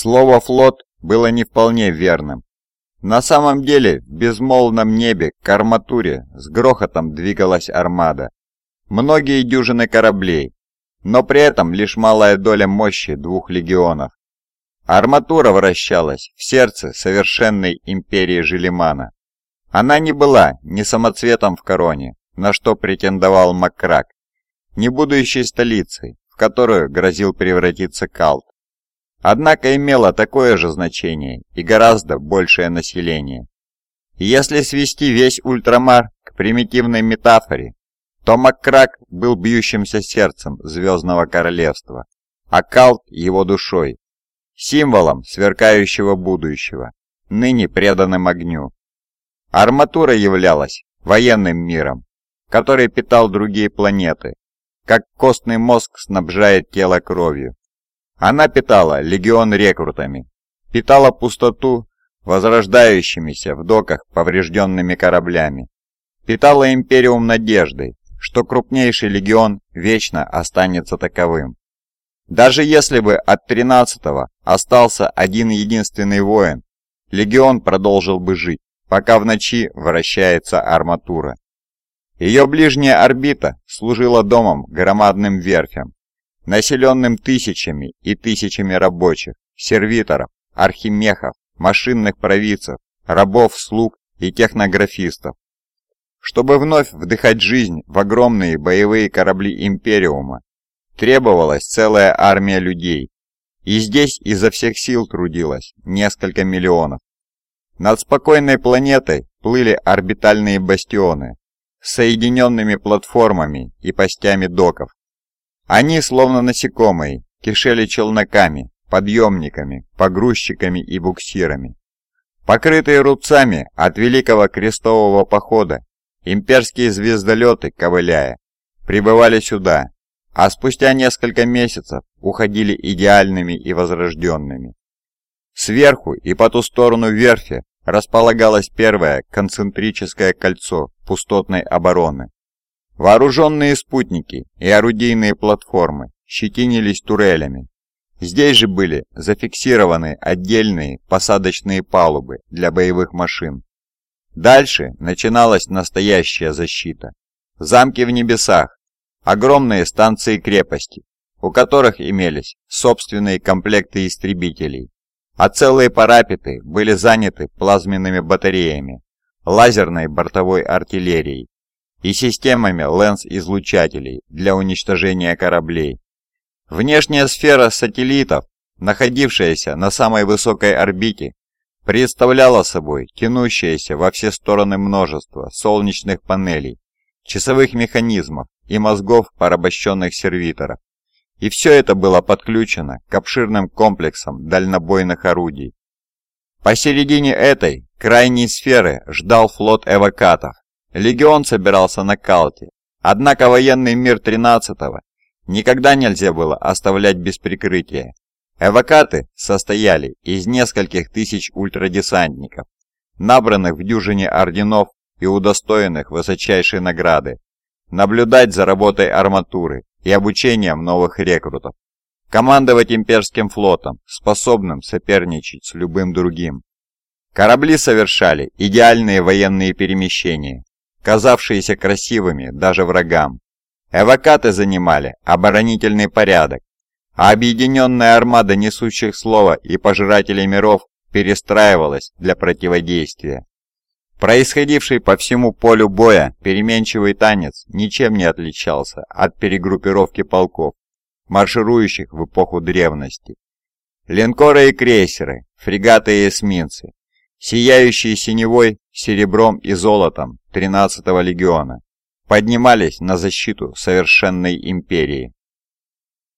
Слово «флот» было не вполне верным. На самом деле, в безмолвном небе к арматуре с грохотом двигалась армада. Многие дюжины кораблей, но при этом лишь малая доля мощи двух легионов. Арматура вращалась в сердце совершенной империи Желимана. Она не была ни самоцветом в короне, на что претендовал Макрак, ни будущей столицей, в которую грозил превратиться Калт. Однако имела такое же значение и гораздо большее население. если свести весь ультрамар к примитивной метафоре, то Маккрак был бьющимся сердцем Звездного Королевства, а Калт его душой, символом сверкающего будущего, ныне преданным огню. Арматура являлась военным миром, который питал другие планеты, как костный мозг снабжает тело кровью. Она питала легион рекрутами, питала пустоту возрождающимися в доках поврежденными кораблями, питала империум надеждой, что крупнейший легион вечно останется таковым. Даже если бы от 13-го остался один единственный воин, легион продолжил бы жить, пока в ночи вращается арматура. Ее ближняя орбита служила домом громадным верфям, населенным тысячами и тысячами рабочих, сервиторов, архимехов, машинных провидцев, рабов, слуг и технографистов, чтобы вновь вдыхать жизнь в огромные боевые корабли Империума, требовалась целая армия людей, и здесь изо всех сил трудилось несколько миллионов. Над спокойной планетой плыли орбитальные бастионы с соединенными платформами и постями доков. Они, словно насекомые, кишели челноками, подъемниками, погрузчиками и буксирами. Покрытые рубцами от Великого Крестового Похода Имперские звездолеты, ковыляя, прибывали сюда, а спустя несколько месяцев уходили идеальными и возрожденными. Сверху и по ту сторону верфи располагалось первое концентрическое кольцо пустотной обороны. Вооруженные спутники и орудийные платформы щетинились турелями. Здесь же были зафиксированы отдельные посадочные палубы для боевых машин. Дальше начиналась настоящая защита. Замки в небесах, огромные станции-крепости, у которых имелись собственные комплекты истребителей, а целые парапеты были заняты плазменными батареями, лазерной бортовой артиллерией и системами лэнс-излучателей для уничтожения кораблей. Внешняя сфера сателлитов, находившаяся на самой высокой орбите, представляла собой тянущееся во все стороны множество солнечных панелей, часовых механизмов и мозгов порабощенных сервиторов. И все это было подключено к обширным комплексам дальнобойных орудий. Посередине этой крайней сферы ждал флот эвакатов. Легион собирался на Калте, однако военный мир 13-го никогда нельзя было оставлять без прикрытия. Эвакаты состояли из нескольких тысяч ультрадесантников, набранных в дюжине орденов и удостоенных высочайшей награды, наблюдать за работой арматуры и обучением новых рекрутов, командовать имперским флотом, способным соперничать с любым другим. Корабли совершали идеальные военные перемещения, казавшиеся красивыми даже врагам. Эвакаты занимали оборонительный порядок, а объединенная армада несущих слова и пожирателей миров перестраивалась для противодействия. Происходивший по всему полю боя переменчивый танец ничем не отличался от перегруппировки полков, марширующих в эпоху древности. Линкоры и крейсеры, фрегаты и эсминцы, сияющие синевой, серебром и золотом 13-го легиона, поднимались на защиту совершенной империи.